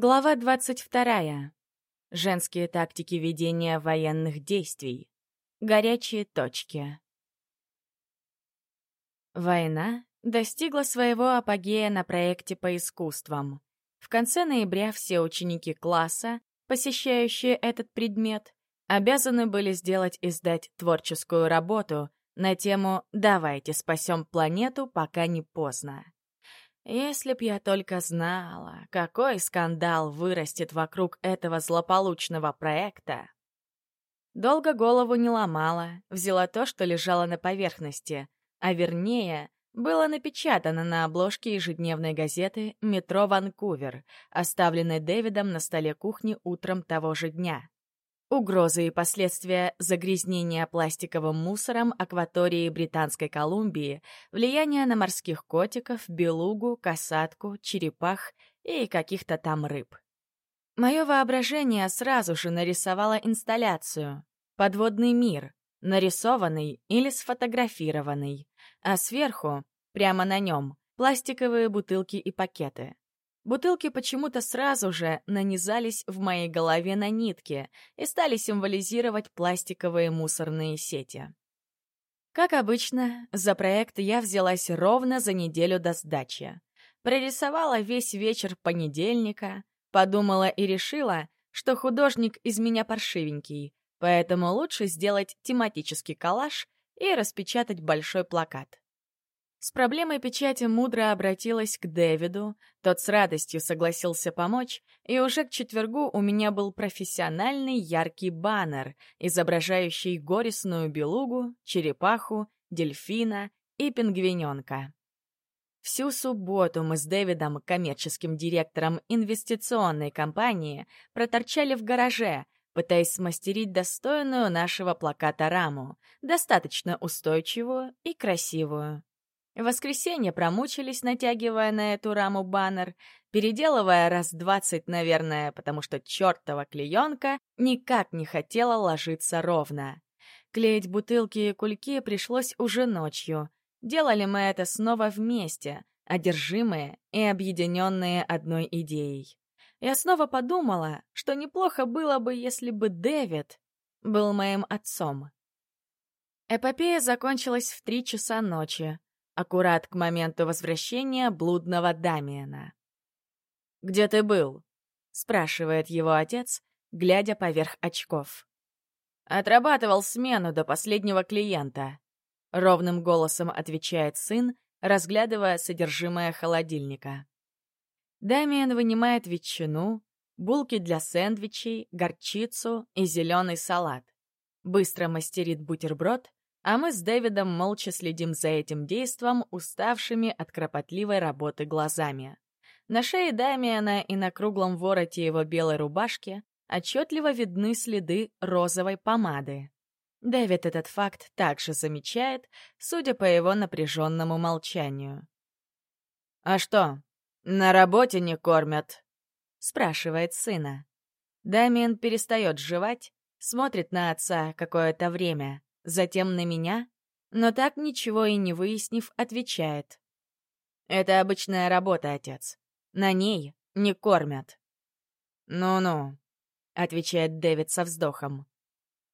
Глава 22. Женские тактики ведения военных действий. Горячие точки. Война достигла своего апогея на проекте по искусствам. В конце ноября все ученики класса, посещающие этот предмет, обязаны были сделать и сдать творческую работу на тему «Давайте спасем планету, пока не поздно». Если б я только знала, какой скандал вырастет вокруг этого злополучного проекта. Долго голову не ломала, взяла то, что лежало на поверхности, а вернее, было напечатано на обложке ежедневной газеты «Метро Ванкувер», оставленной Дэвидом на столе кухни утром того же дня. Угрозы и последствия загрязнения пластиковым мусором акватории Британской Колумбии, влияние на морских котиков, белугу, касатку, черепах и каких-то там рыб. Мое воображение сразу же нарисовало инсталляцию «Подводный мир», нарисованный или сфотографированный, а сверху, прямо на нем, пластиковые бутылки и пакеты. Бутылки почему-то сразу же нанизались в моей голове на нитки и стали символизировать пластиковые мусорные сети. Как обычно, за проект я взялась ровно за неделю до сдачи. Прорисовала весь вечер понедельника, подумала и решила, что художник из меня паршивенький, поэтому лучше сделать тематический коллаж и распечатать большой плакат. С проблемой печати мудро обратилась к Дэвиду, тот с радостью согласился помочь, и уже к четвергу у меня был профессиональный яркий баннер, изображающий горестную белугу, черепаху, дельфина и пингвиненка. Всю субботу мы с Дэвидом, коммерческим директором инвестиционной компании, проторчали в гараже, пытаясь смастерить достойную нашего плаката раму, достаточно устойчивую и красивую. В воскресенье промучились, натягивая на эту раму баннер, переделывая раз двадцать, наверное, потому что чертова клеенка никак не хотела ложиться ровно. Клеить бутылки и кульки пришлось уже ночью. Делали мы это снова вместе, одержимые и объединенные одной идеей. Я снова подумала, что неплохо было бы, если бы Дэвид был моим отцом. Эпопея закончилась в три часа ночи аккурат к моменту возвращения блудного Дамиена. «Где ты был?» — спрашивает его отец, глядя поверх очков. «Отрабатывал смену до последнего клиента», — ровным голосом отвечает сын, разглядывая содержимое холодильника. Дамиен вынимает ветчину, булки для сэндвичей, горчицу и зеленый салат. Быстро мастерит бутерброд а мы с Дэвидом молча следим за этим действом, уставшими от кропотливой работы глазами. На шее Дамиана и на круглом вороте его белой рубашки отчетливо видны следы розовой помады. Дэвид этот факт также замечает, судя по его напряженному молчанию. «А что, на работе не кормят?» — спрашивает сына. Дамиан перестает жевать, смотрит на отца какое-то время затем на меня, но так ничего и не выяснив, отвечает. «Это обычная работа, отец. На ней не кормят». «Ну-ну», — отвечает Дэвид со вздохом.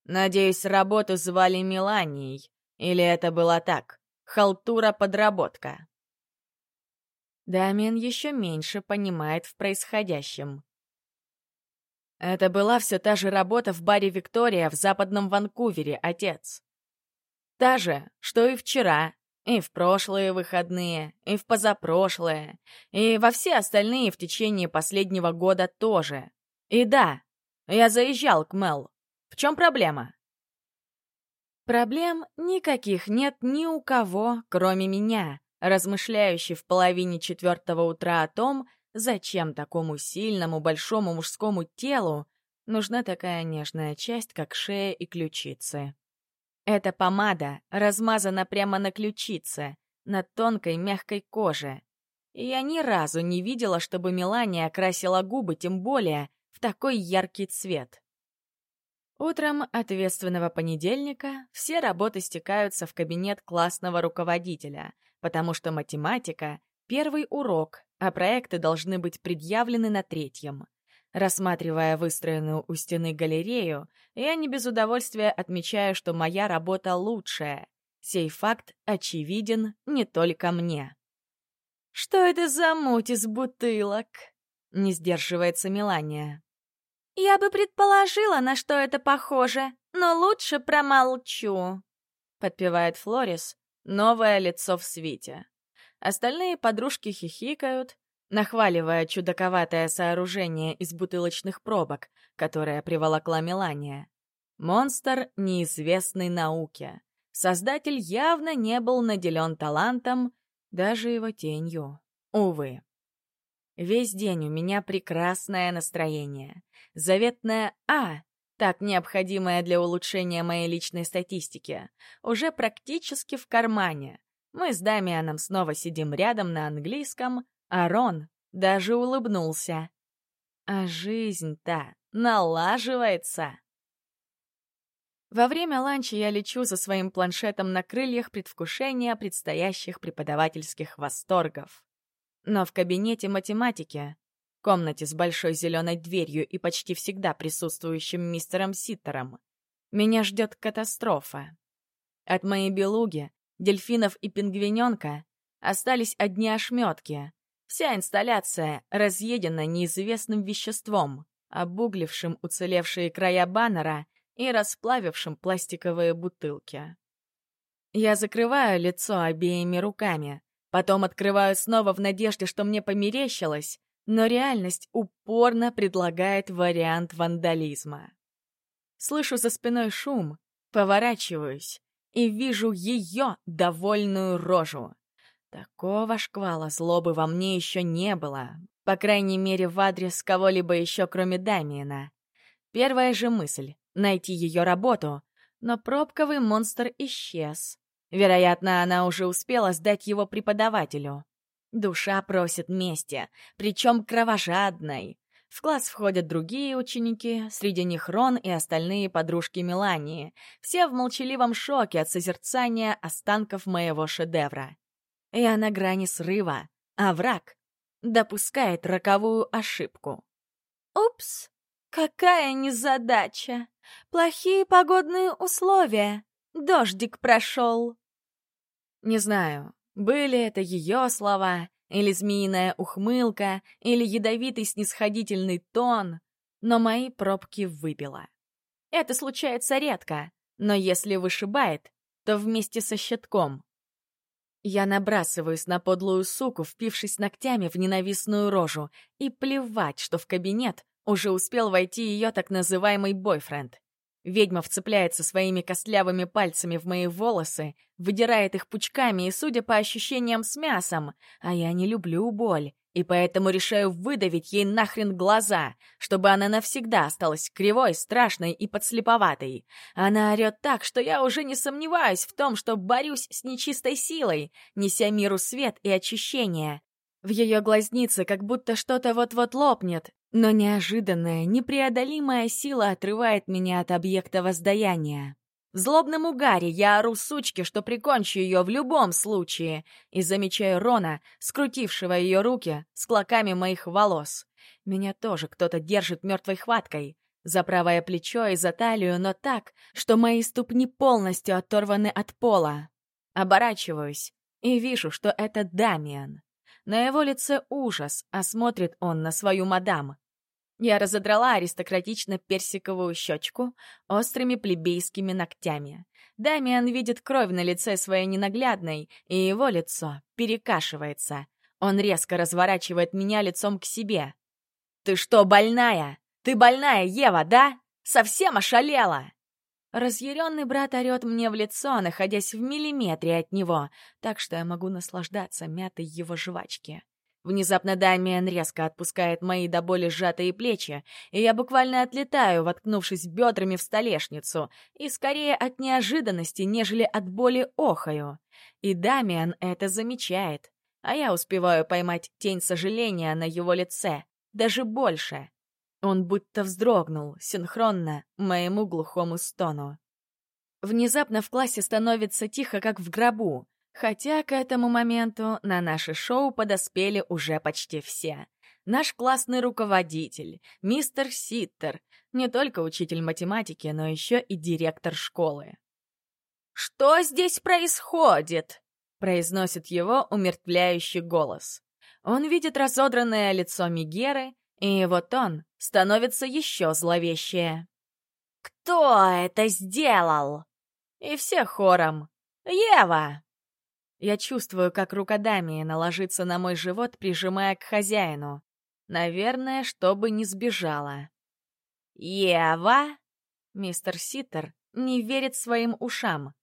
«Надеюсь, работу звали Меланией, или это было так, халтура-подработка?» Дамиан еще меньше понимает в происходящем. Это была все та же работа в баре «Виктория» в западном Ванкувере, отец. Та же, что и вчера, и в прошлые выходные, и в позапрошлые, и во все остальные в течение последнего года тоже. И да, я заезжал к Мел. В чем проблема? Проблем никаких нет ни у кого, кроме меня, размышляющий в половине четвертого утра о том, зачем такому сильному большому мужскому телу нужна такая нежная часть, как шея и ключицы. Эта помада размазана прямо на ключице, на тонкой мягкой коже. И я ни разу не видела, чтобы Мелания окрасила губы, тем более в такой яркий цвет. Утром ответственного понедельника все работы стекаются в кабинет классного руководителя, потому что математика — первый урок, а проекты должны быть предъявлены на третьем. Рассматривая выстроенную у стены галерею, я не без удовольствия отмечаю, что моя работа лучшая. Сей факт очевиден не только мне. «Что это за муть из бутылок?» — не сдерживается Мелания. «Я бы предположила, на что это похоже, но лучше промолчу», — подпевает Флорис, новое лицо в свете. Остальные подружки хихикают, нахваливая чудаковатое сооружение из бутылочных пробок, которое приволокла Мелания. Монстр неизвестной науке. Создатель явно не был наделен талантом, даже его тенью. Увы. Весь день у меня прекрасное настроение. Заветное «А», так необходимое для улучшения моей личной статистики, уже практически в кармане. Мы с Дамианом снова сидим рядом на английском, а Рон даже улыбнулся. А жизнь-то налаживается. Во время ланча я лечу за своим планшетом на крыльях предвкушения предстоящих преподавательских восторгов. Но в кабинете математики, комнате с большой зеленой дверью и почти всегда присутствующим мистером Ситтером, меня ждет катастрофа. От моей белуги, дельфинов и пингвиненка остались одни ошметки, Вся инсталляция разъедена неизвестным веществом, обуглившим уцелевшие края баннера и расплавившим пластиковые бутылки. Я закрываю лицо обеими руками, потом открываю снова в надежде, что мне померещилось, но реальность упорно предлагает вариант вандализма. Слышу за спиной шум, поворачиваюсь и вижу ее довольную рожу. Такого шквала злобы во мне еще не было, по крайней мере, в адрес кого-либо еще, кроме Дамиена. Первая же мысль — найти ее работу, но пробковый монстр исчез. Вероятно, она уже успела сдать его преподавателю. Душа просит мести, причем кровожадной. В класс входят другие ученики, среди них Рон и остальные подружки Мелании, все в молчаливом шоке от созерцания останков моего шедевра. Я на грани срыва, а враг допускает роковую ошибку. «Упс, какая незадача! Плохие погодные условия! Дождик прошел!» Не знаю, были это ее слова, или змеиная ухмылка, или ядовитый снисходительный тон, но мои пробки выбило. Это случается редко, но если вышибает, то вместе со щитком. Я набрасываюсь на подлую суку, впившись ногтями в ненавистную рожу, и плевать, что в кабинет уже успел войти ее так называемый бойфренд. Ведьма вцепляется своими костлявыми пальцами в мои волосы, выдирает их пучками и, судя по ощущениям, с мясом, а я не люблю боль и поэтому решаю выдавить ей нахрен глаза, чтобы она навсегда осталась кривой, страшной и подслеповатой. Она орет так, что я уже не сомневаюсь в том, что борюсь с нечистой силой, неся миру свет и очищение. В ее глазнице как будто что-то вот-вот лопнет, но неожиданная, непреодолимая сила отрывает меня от объекта воздаяния. В злобном угаре я ору сучке, что прикончу ее в любом случае, и замечаю Рона, скрутившего ее руки с клоками моих волос. Меня тоже кто-то держит мертвой хваткой, за правое плечо и за талию, но так, что мои ступни полностью оторваны от пола. Оборачиваюсь и вижу, что это Дамиан. На его лице ужас, а смотрит он на свою мадам. Я разодрала аристократично-персиковую щечку острыми плебейскими ногтями. Дамиан видит кровь на лице своей ненаглядной, и его лицо перекашивается. Он резко разворачивает меня лицом к себе. «Ты что, больная? Ты больная, Ева, да? Совсем ошалела!» Разъяренный брат орет мне в лицо, находясь в миллиметре от него, так что я могу наслаждаться мятой его жвачки. Внезапно Дамиан резко отпускает мои до боли сжатые плечи, и я буквально отлетаю, воткнувшись бедрами в столешницу, и скорее от неожиданности, нежели от боли охаю. И Дамиан это замечает, а я успеваю поймать тень сожаления на его лице, даже больше. Он будто вздрогнул, синхронно, моему глухому стону. Внезапно в классе становится тихо, как в гробу. Хотя к этому моменту на наше шоу подоспели уже почти все. наш классный руководитель, мистер Ситтер, не только учитель математики, но еще и директор школы. «Что здесь происходит?» — произносит его умертвляющий голос. Он видит разодранное лицо Мигеры, и его тон становится еще зловещее. «Кто это сделал?» И все хором. «Ева!» Я чувствую, как рука Дамиена ложится на мой живот, прижимая к хозяину. Наверное, чтобы не сбежала. «Ева?» Мистер Ситтер не верит своим ушам.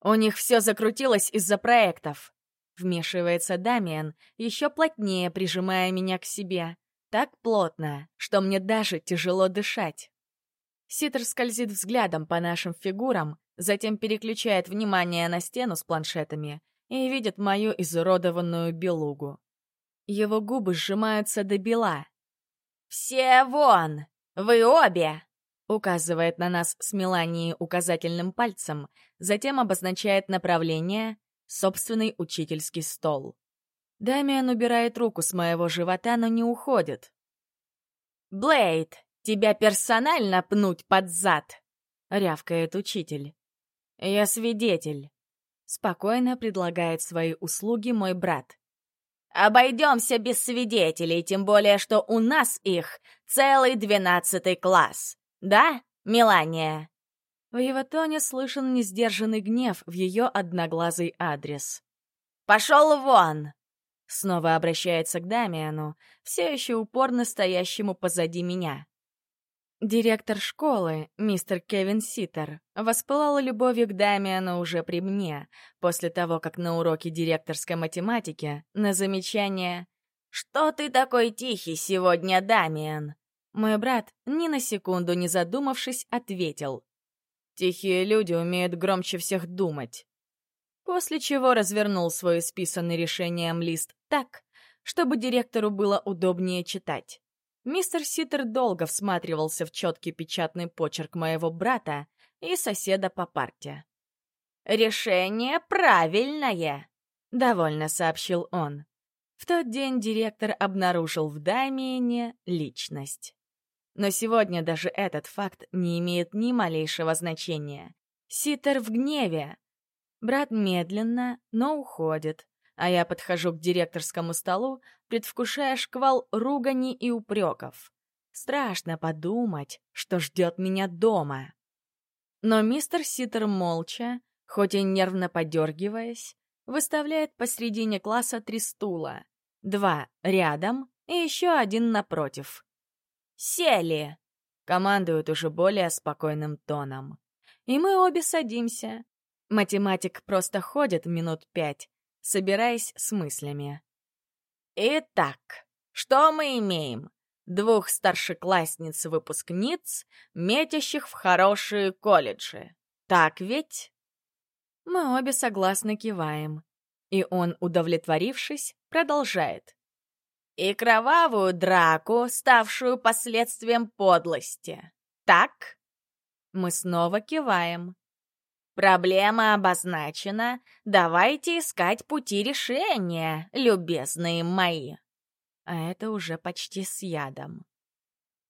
У них все закрутилось из-за проектов. Вмешивается Дамиан, еще плотнее прижимая меня к себе. Так плотно, что мне даже тяжело дышать. Ситер скользит взглядом по нашим фигурам, затем переключает внимание на стену с планшетами и видит мою изуродованную белугу. Его губы сжимаются до бела. «Все вон! Вы обе!» Указывает на нас с Меланией указательным пальцем, затем обозначает направление — собственный учительский стол. Дамиан убирает руку с моего живота, но не уходит. «Блейд, тебя персонально пнуть под зад!» — рявкает учитель. «Я свидетель», — спокойно предлагает свои услуги мой брат. «Обойдемся без свидетелей, тем более, что у нас их целый двенадцатый класс. Да, Мелания?» В его тоне слышен несдержанный гнев в ее одноглазый адрес. «Пошел вон!» Снова обращается к Дамиану, все еще упорно стоящему позади меня. Директор школы, мистер Кевин Ситер, воспылал любовью к Дамиану уже при мне, после того, как на уроке директорской математики на замечание «Что ты такой тихий сегодня, Дамиан?» Мой брат, ни на секунду не задумавшись, ответил «Тихие люди умеют громче всех думать». После чего развернул свой исписанный решением лист так, чтобы директору было удобнее читать. Мистер Ситер долго всматривался в четкий печатный почерк моего брата и соседа по парте. «Решение правильное!» — довольно сообщил он. В тот день директор обнаружил в Дамиене личность. Но сегодня даже этот факт не имеет ни малейшего значения. Ситер в гневе. Брат медленно, но уходит, а я подхожу к директорскому столу, предвкушая шквал ругани и упреков. Страшно подумать, что ждет меня дома. Но мистер Ситер молча, хоть и нервно подергиваясь, выставляет посредине класса три стула. Два рядом и еще один напротив. «Сели!» — командует уже более спокойным тоном. И мы обе садимся. Математик просто ходит минут пять, собираясь с мыслями. Итак, что мы имеем? Двух старшеклассниц-выпускниц, метящих в хорошие колледжи. Так ведь? Мы обе согласно киваем. И он, удовлетворившись, продолжает. И кровавую драку, ставшую последствием подлости. Так? Мы снова киваем. Проблема обозначена. Давайте искать пути решения, любезные мои. А это уже почти с ядом.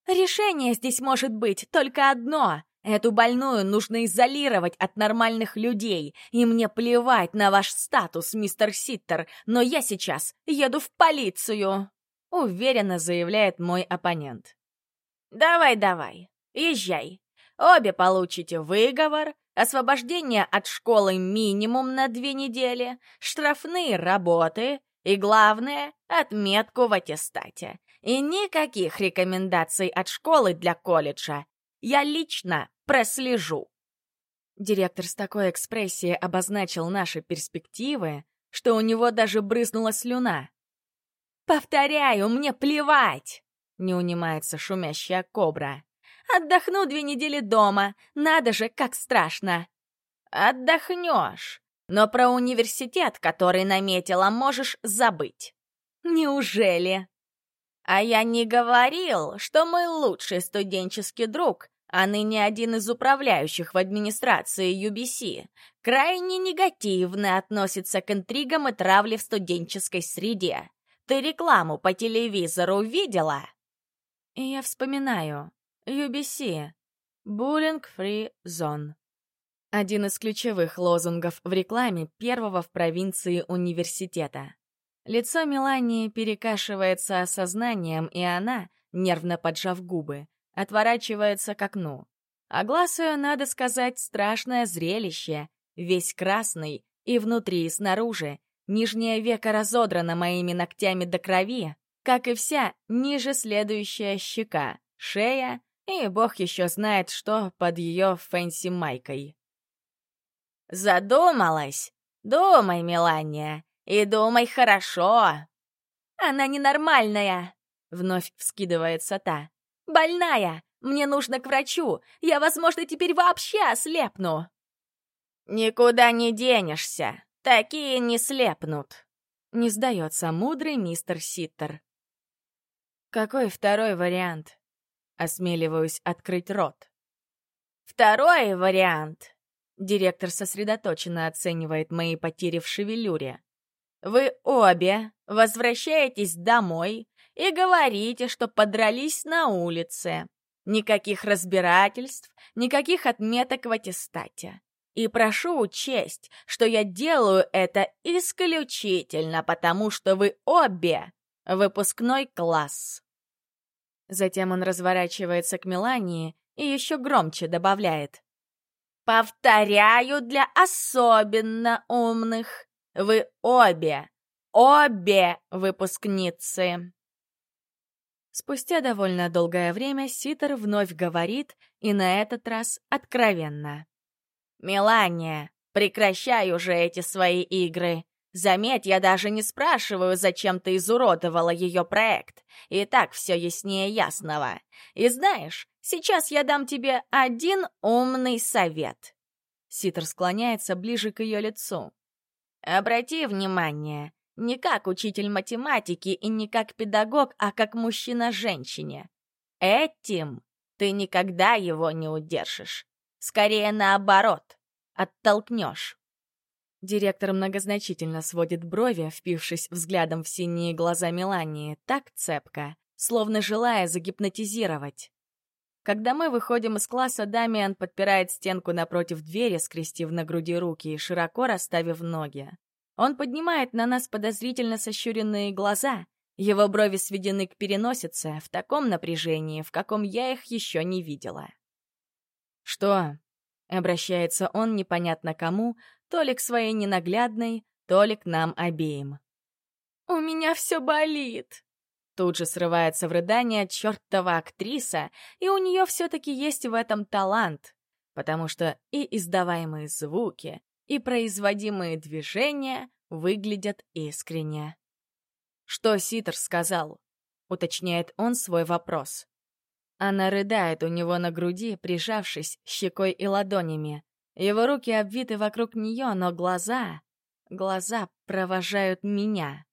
Решение здесь может быть только одно. Эту больную нужно изолировать от нормальных людей, и мне плевать на ваш статус, мистер Ситтер, но я сейчас еду в полицию, уверенно заявляет мой оппонент. Давай-давай, езжай. Обе получите выговор, освобождение от школы минимум на две недели, штрафные работы и, главное, отметку в аттестате. И никаких рекомендаций от школы для колледжа. Я лично прослежу. Директор с такой экспрессией обозначил наши перспективы, что у него даже брызнула слюна. «Повторяю, мне плевать!» — не унимается шумящая кобра. Отдохну две недели дома. Надо же, как страшно. Отдохнешь. Но про университет, который наметила, можешь забыть. Неужели? А я не говорил, что мой лучший студенческий друг, а ныне один из управляющих в администрации UBC, крайне негативно относится к интригам и травле в студенческой среде. Ты рекламу по телевизору видела?» И я вспоминаю. UBC. Bullying Free Zone. Один из ключевых лозунгов в рекламе первого в провинции университета. Лицо Мелании перекашивается осознанием, и она, нервно поджав губы, отворачивается к окну. А глаз ее, надо сказать, страшное зрелище, весь красный, и внутри, и снаружи. Нижнее веко разодрано моими ногтями до крови, как и вся нижеследующая щека, шея, и бог еще знает, что под ее fancy-майкой. «Задумалась? Думай, Мелания, и думай хорошо!» «Она ненормальная!» — вновь вскидывается та. «Больная! Мне нужно к врачу! Я, возможно, теперь вообще ослепну!» «Никуда не денешься! Такие не слепнут!» Не сдается мудрый мистер Ситтер. «Какой второй вариант?» Осмеливаюсь открыть рот. «Второй вариант!» Директор сосредоточенно оценивает мои потери в шевелюре. «Вы обе возвращаетесь домой и говорите, что подрались на улице. Никаких разбирательств, никаких отметок в аттестате. И прошу учесть, что я делаю это исключительно потому, что вы обе выпускной класс. Затем он разворачивается к Мелании и еще громче добавляет. «Повторяю для особенно умных. Вы обе, обе выпускницы!» Спустя довольно долгое время Ситер вновь говорит, и на этот раз откровенно. «Мелания, прекращай уже эти свои игры. Заметь, я даже не спрашиваю, зачем ты изуродовала ее проект. И так все яснее ясного. И знаешь, сейчас я дам тебе один умный совет». Ситер склоняется ближе к ее лицу. «Обрати внимание, не как учитель математики и не как педагог, а как мужчина женщине. Этим ты никогда его не удержишь. Скорее наоборот, оттолкнешь. Директор многозначительно сводит брови, впившись взглядом в синие глаза Мелании, так цепко, словно желая загипнотизировать. Когда мы выходим из класса, Дамиан подпирает стенку напротив двери, скрестив на груди руки и широко расставив ноги. Он поднимает на нас подозрительно сощуренные глаза. Его брови сведены к переносице в таком напряжении, в каком я их еще не видела. «Что?» — обращается он непонятно кому, то ли к своей ненаглядной, то ли к нам обеим. «У меня все болит!» Тут же срывается в рыдание чертова актриса, и у нее все-таки есть в этом талант, потому что и издаваемые звуки, и производимые движения выглядят искренне. «Что Ситер сказал?» — уточняет он свой вопрос. Она рыдает у него на груди, прижавшись щекой и ладонями. Его руки обвиты вокруг нее, но глаза... Глаза провожают меня.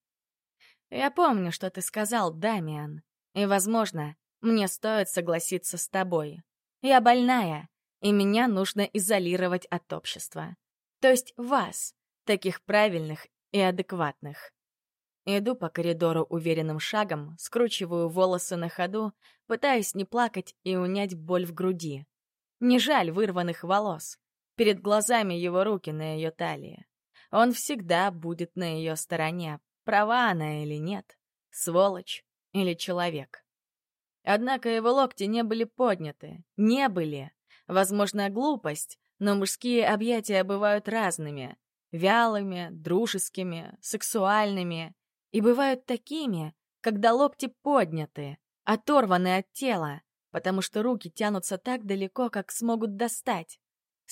Я помню, что ты сказал, Дамиан. И, возможно, мне стоит согласиться с тобой. Я больная, и меня нужно изолировать от общества. То есть вас, таких правильных и адекватных. Иду по коридору уверенным шагом, скручиваю волосы на ходу, пытаюсь не плакать и унять боль в груди. Не жаль вырванных волос. Перед глазами его руки на ее талии. Он всегда будет на ее стороне, права она или нет, сволочь или человек. Однако его локти не были подняты, не были. Возможно, глупость, но мужские объятия бывают разными — вялыми, дружескими, сексуальными. И бывают такими, когда локти подняты, оторваны от тела, потому что руки тянутся так далеко, как смогут достать.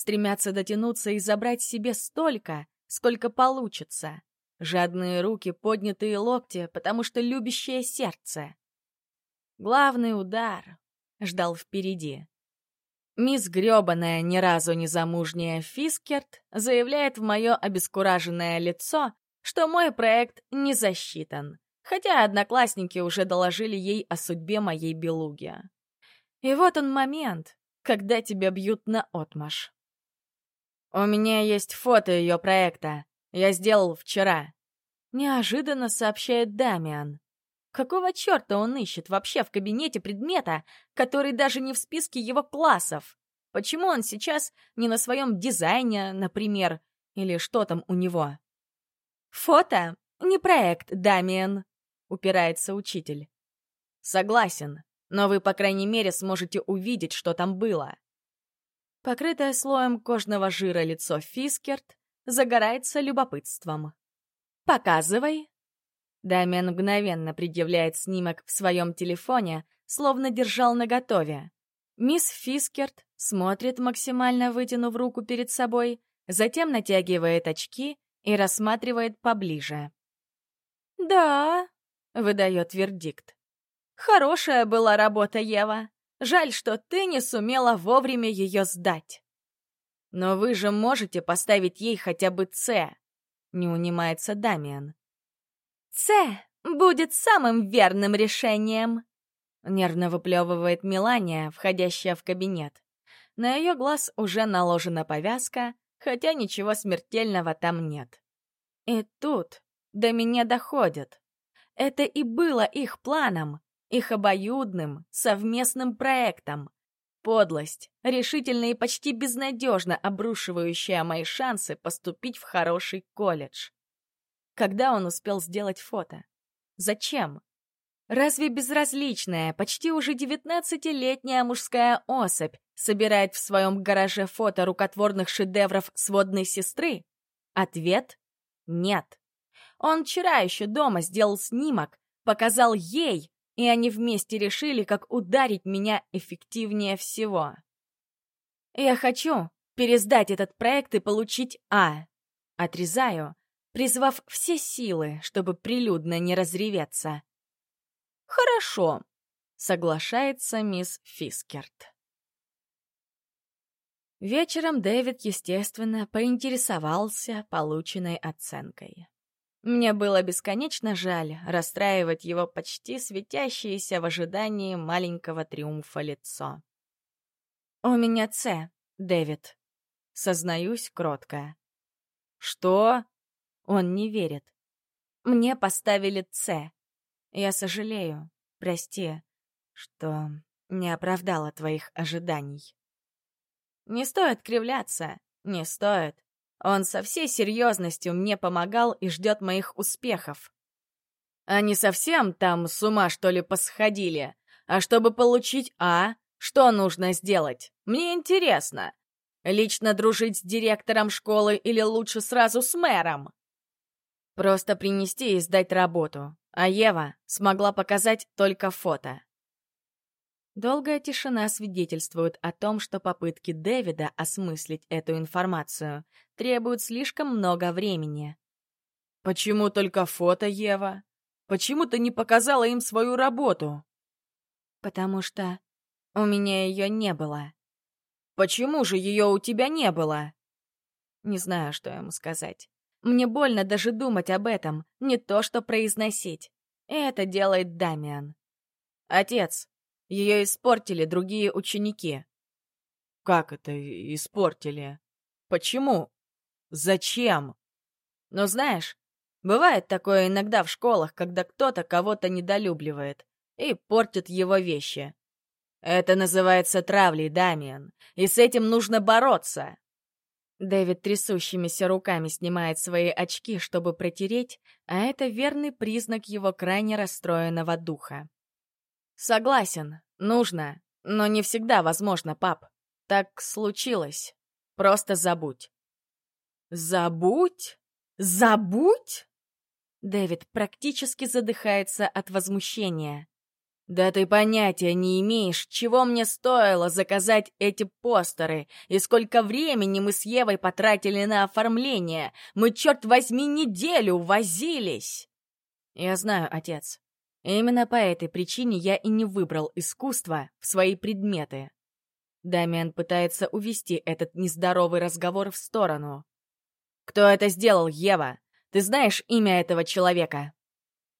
Стремятся дотянуться и забрать себе столько, сколько получится. Жадные руки, поднятые локти, потому что любящее сердце. Главный удар ждал впереди. Мисс грёбаная, ни разу не замужняя Фискерт заявляет в мое обескураженное лицо, что мой проект не засчитан, хотя одноклассники уже доложили ей о судьбе моей белуги. И вот он момент, когда тебя бьют на отмаш. У меня есть фото ее проекта. Я сделал вчера. Неожиданно сообщает Дамиан. Какого черта он ищет вообще в кабинете предмета, который даже не в списке его классов? Почему он сейчас не на своем дизайне, например, или что там у него? Фото — не проект, Дамиан, упирается учитель. Согласен, но вы, по крайней мере, сможете увидеть, что там было. Покрытое слоем кожного жира лицо Фискерт загорается любопытством. «Показывай!» Дамиан мгновенно предъявляет снимок в своем телефоне, словно держал наготове. Мисс Фискерт смотрит, максимально вытянув руку перед собой, затем натягивает очки и рассматривает поближе. «Да», — выдает вердикт. «Хорошая была работа, Ева. Жаль, что ты не сумела вовремя ее сдать». «Но вы же можете поставить ей хотя бы «С», — не унимается Дамиан. «С будет самым верным решением», — нервно выплевывает Мелания, входящая в кабинет. На ее глаз уже наложена повязка, хотя ничего смертельного там нет. И тут до меня доходит. Это и было их планом, их обоюдным, совместным проектом. Подлость, решительно и почти безнадежно обрушивающая мои шансы поступить в хороший колледж. Когда он успел сделать фото? Зачем? Разве безразличная, почти уже девятнадцатилетняя мужская особь собирает в своем гараже фото рукотворных шедевров сводной сестры? Ответ — нет. Он вчера еще дома сделал снимок, показал ей, и они вместе решили, как ударить меня эффективнее всего. Я хочу пересдать этот проект и получить А. Отрезаю, призвав все силы, чтобы прилюдно не разреветься. «Хорошо», — соглашается мисс Фискерт. Вечером Дэвид, естественно, поинтересовался полученной оценкой. Мне было бесконечно жаль расстраивать его почти светящееся в ожидании маленького триумфа лицо. «У меня С, Дэвид», — сознаюсь кротко. «Что?» Он не верит. Мне поставили «С». Я сожалею, прости, что не оправдала твоих ожиданий. Не стоит кривляться, не стоит. Он со всей серьезностью мне помогал и ждет моих успехов. Они совсем там с ума, что ли, посходили? А чтобы получить А, что нужно сделать? Мне интересно. Лично дружить с директором школы или лучше сразу с мэром? Просто принести и сдать работу. А Ева смогла показать только фото. Долгая тишина свидетельствует о том, что попытки Дэвида осмыслить эту информацию требуют слишком много времени. «Почему только фото, Ева? Почему ты не показала им свою работу?» «Потому что у меня ее не было». «Почему же ее у тебя не было?» Не знаю, что ему сказать. Мне больно даже думать об этом, не то что произносить. Это делает Дамиан. Отец, ее испортили другие ученики. Как это испортили? Почему? Зачем? Ну, знаешь, бывает такое иногда в школах, когда кто-то кого-то недолюбливает и портит его вещи. Это называется травлей, Дамиан, и с этим нужно бороться. Дэвид трясущимися руками снимает свои очки, чтобы протереть, а это верный признак его крайне расстроенного духа. «Согласен, нужно, но не всегда возможно, пап. Так случилось. Просто забудь». «Забудь? Забудь?» Дэвид практически задыхается от возмущения. «Да ты понятия не имеешь, чего мне стоило заказать эти постеры, и сколько времени мы с Евой потратили на оформление. Мы, черт возьми, неделю возились!» «Я знаю, отец. Именно по этой причине я и не выбрал искусство в свои предметы». Дамиан пытается увести этот нездоровый разговор в сторону. «Кто это сделал, Ева? Ты знаешь имя этого человека?»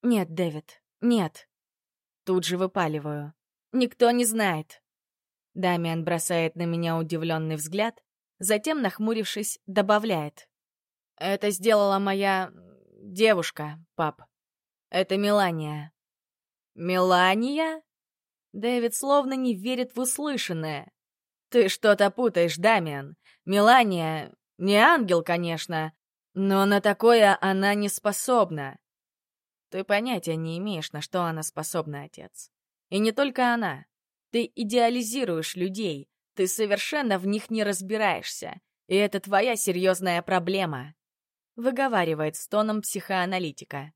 «Нет, Дэвид, нет», Тут же выпаливаю. Никто не знает. Дамиан бросает на меня удивленный взгляд, затем, нахмурившись, добавляет. Это сделала моя девушка, пап. Это Мелания». «Мелания?» Дэвид словно не верит в услышанное. «Ты что-то путаешь, Дамиан. Мелания не ангел, конечно, но на такое она не способна. Ты понятия не имеешь, на что она способна, отец. И не только она. Ты идеализируешь людей, ты совершенно в них не разбираешься, и это твоя серьезная проблема», — выговаривает с тоном психоаналитика.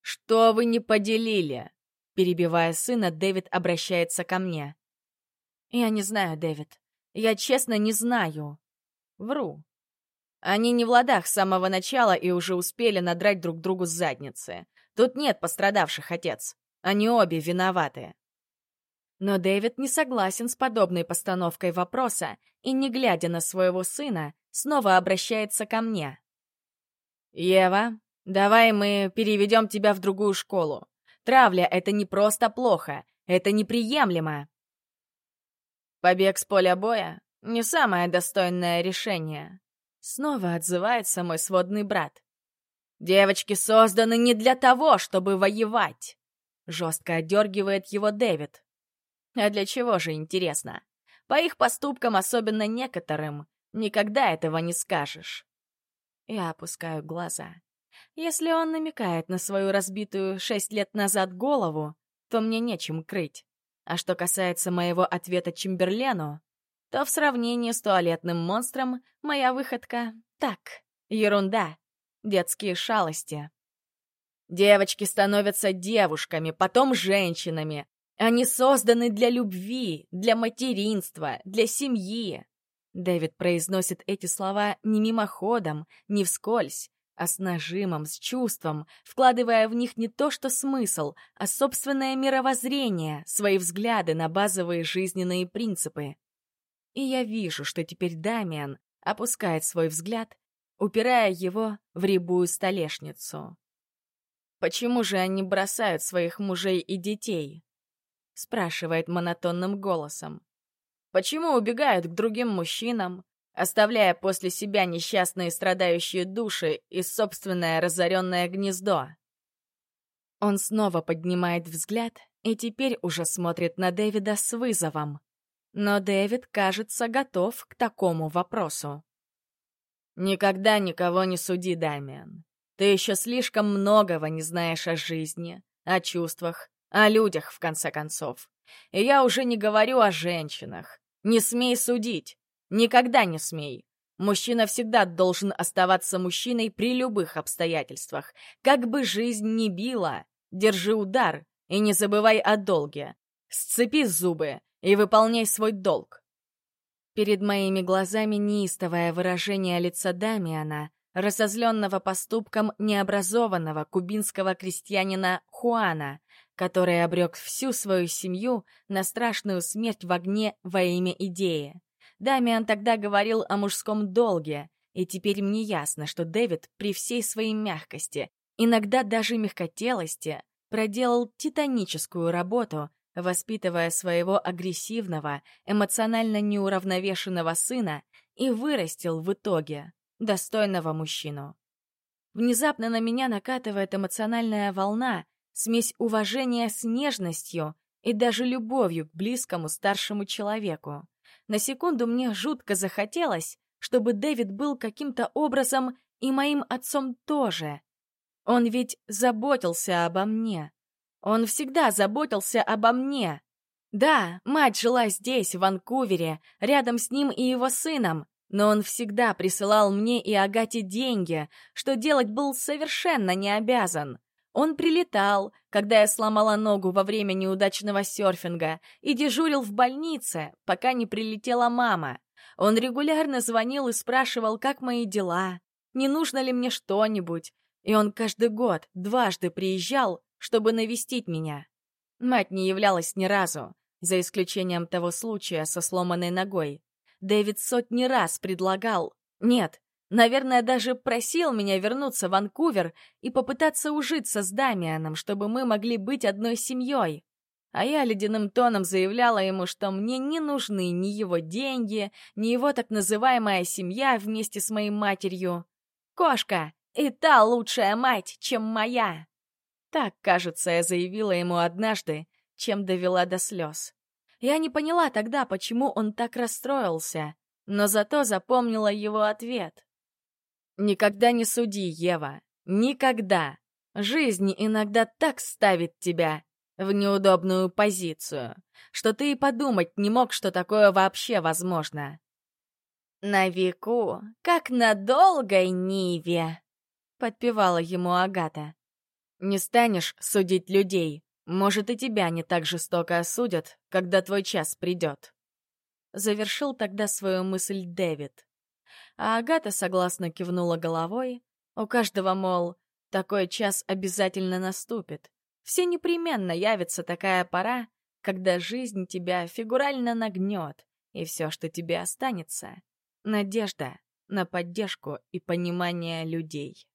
«Что вы не поделили?» Перебивая сына, Дэвид обращается ко мне. «Я не знаю, Дэвид. Я честно не знаю». Вру. Они не в ладах с самого начала и уже успели надрать друг другу с задницы. Тут нет пострадавших, отец. Они обе виноваты. Но Дэвид не согласен с подобной постановкой вопроса и, не глядя на своего сына, снова обращается ко мне. «Ева, давай мы переведем тебя в другую школу. Травля — это не просто плохо, это неприемлемо». Побег с поля боя — не самое достойное решение. Снова отзывается мой сводный брат. «Девочки созданы не для того, чтобы воевать!» Жестко отдергивает его Дэвид. А для чего же, интересно? По их поступкам, особенно некоторым, никогда этого не скажешь. Я опускаю глаза. Если он намекает на свою разбитую шесть лет назад голову, то мне нечем крыть. А что касается моего ответа Чемберлену, то в сравнении с туалетным монстром моя выходка — так, ерунда, детские шалости. Девочки становятся девушками, потом женщинами, они созданы для любви, для материнства, для семьи. Дэвид произносит эти слова не мимоходом, не вскользь, а с нажимом, с чувством, вкладывая в них не то что смысл, а собственное мировоззрение, свои взгляды на базовые жизненные принципы. И я вижу, что теперь Дамиан опускает свой взгляд, упирая его в рябую столешницу. Почему же они бросают своих мужей и детей? спрашивает монотонным голосом. Почему убегают к другим мужчинам, оставляя после себя несчастные страдающие души и собственное разоренное гнездо? Он снова поднимает взгляд и теперь уже смотрит на Дэвида с вызовом. Но Дэвид, кажется, готов к такому вопросу. «Никогда никого не суди, Дамиан. Ты еще слишком многого не знаешь о жизни, о чувствах, о людях, в конце концов. И я уже не говорю о женщинах. Не смей судить. Никогда не смей. Мужчина всегда должен оставаться мужчиной при любых обстоятельствах. Как бы жизнь ни била, держи удар и не забывай о долге. Сцепи зубы и выполняй свой долг. Перед моими глазами неистовое выражение лица Дамиана, разозленного поступком необразованного кубинского крестьянина Хуана, который обрек всю свою семью на страшную смерть в огне во имя идеи. Дамиан тогда говорил о мужском долге, и теперь мне ясно, что Дэвид при всей своей мягкости, иногда даже мягкотелости, проделал титаническую работу, воспитывая своего агрессивного, эмоционально неуравновешенного сына и вырастил в итоге достойного мужчину. Внезапно на меня накатывает эмоциональная волна, смесь уважения с нежностью и даже любовью к близкому старшему человеку. На секунду мне жутко захотелось, чтобы Дэвид был каким-то образом и моим отцом тоже. Он ведь заботился обо мне. Он всегда заботился обо мне. Да, мать жила здесь, в Ванкувере, рядом с ним и его сыном, но он всегда присылал мне и Агате деньги, что делать был совершенно не обязан. Он прилетал, когда я сломала ногу во время неудачного серфинга, и дежурил в больнице, пока не прилетела мама. Он регулярно звонил и спрашивал, как мои дела, не нужно ли мне что-нибудь. И он каждый год дважды приезжал, чтобы навестить меня. Мать не являлась ни разу, за исключением того случая со сломанной ногой. Дэвид сотни раз предлагал, нет, Наверное, даже просил меня вернуться в Ванкувер и попытаться ужиться с Дамианом, чтобы мы могли быть одной семьей. А я ледяным тоном заявляла ему, что мне не нужны ни его деньги, ни его так называемая семья вместе с моей матерью. «Кошка, И та лучшая мать, чем моя. Так, кажется, я заявила ему однажды, чем довела до слез. Я не поняла тогда, почему он так расстроился, но зато запомнила его ответ. «Никогда не суди, Ева, никогда. Жизнь иногда так ставит тебя в неудобную позицию, что ты и подумать не мог, что такое вообще возможно». «На веку, как на долгой ниве», — подпевала ему Агата. «Не станешь судить людей, может, и тебя не так жестоко осудят, когда твой час придет. Завершил тогда свою мысль Дэвид. А Агата согласно кивнула головой. У каждого, мол, такой час обязательно наступит. Все непременно явится такая пора, когда жизнь тебя фигурально нагнет, и все, что тебе останется — надежда на поддержку и понимание людей.